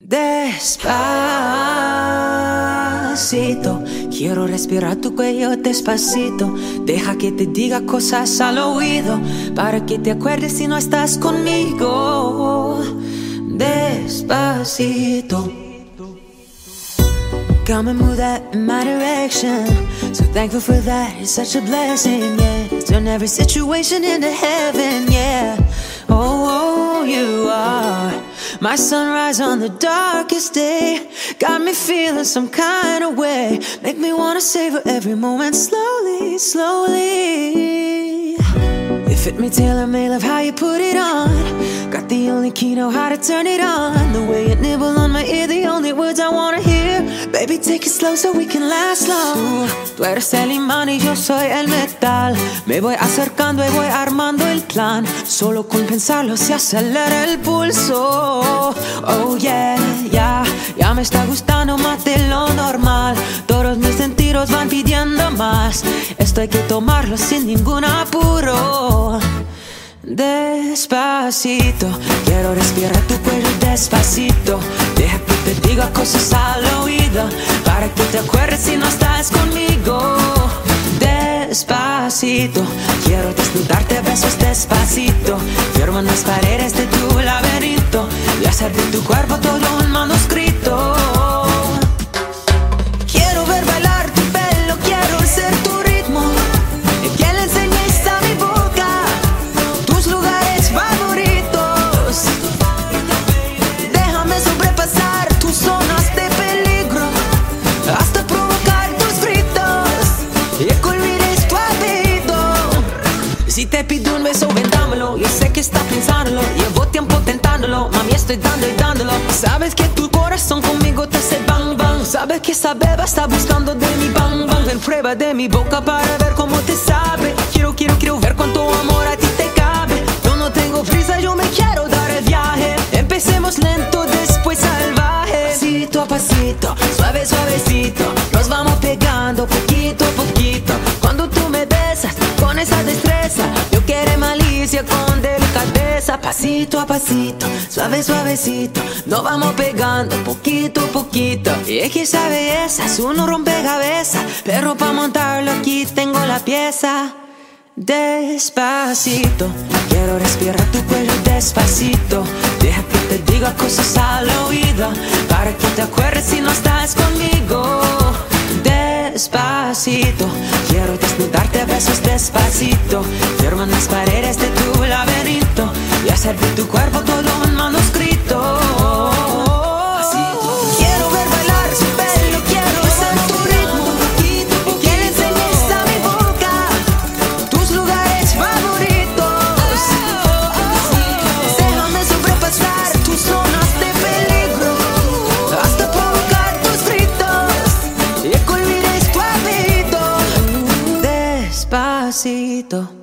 Despacito, quiero respirar tu cuello despacito. Deja que te diga cosas al oído para que te acuerdes si no estás conmigo. Despacito. Come and move that in my direction. So thankful for that, it's such a blessing, yeah. Turn every situation into heaven, yeah. My sunrise on the darkest day got me feeling some kind of way. Make me wanna savor every moment slowly, slowly. You fit me tailor made, love how you put it on. Got the only key, know how to turn it on. The way you Take it slow so we can last long. Tú eres el imán y yo soy el metal. Me voy acercando y voy armando el plan. Solo con pensarlo se acelera el pulso. Oh yeah, ya, ya me está gustando más de lo normal. Todos mis sentidos van pidiendo más. Esto hay que tomarlo sin ningún apuro. Despacito, quiero respirar tu cuello despacito. Deja que te diga cosas al Despacito, quiero desnudarte besos despacito. Firmo en las paredes de tu laberinto y hacer de tu cuerpo todo un te pido un beso, ven dámelo. Yo sé que estás pensándolo, llevo tiempo tentándolo. Mami, estoy dando y dándolo. Sabes que tu corazón conmigo te hace bang bang. Sabes que esa beba está buscando de mi bang bang. En prueba de mi boca para ver cómo te sabe. Quiero, quiero, quiero ver cuánto amor a ti te cabe. Yo no tengo prisa, yo me quiero dar el viaje. Empecemos lento, después salvaje. Pasito a pasito, Pasito a pasito, suave, suavecito. Nos vamos pegando poquito a poquito. Y es que esa belleza es un rompecabezas. Pero para montarlo aquí tengo la pieza. Despacito, quiero respirar tu cuello despacito. Deja que te diga cosas al oído para que te acuerdes si no estás conmigo. Despacito, quiero desnudarte a besos despacito. Firma en las paredes de de tu cuerpo todo un manuscrito. Quiero ver bailar su pelo, quiero ser tu ritmo. Y que le enseñes a mi boca tus lugares favoritos. Déjame sobrepasar tus zonas de peligro hasta provocar tus gritos y que olvides tu apellido. Despacito.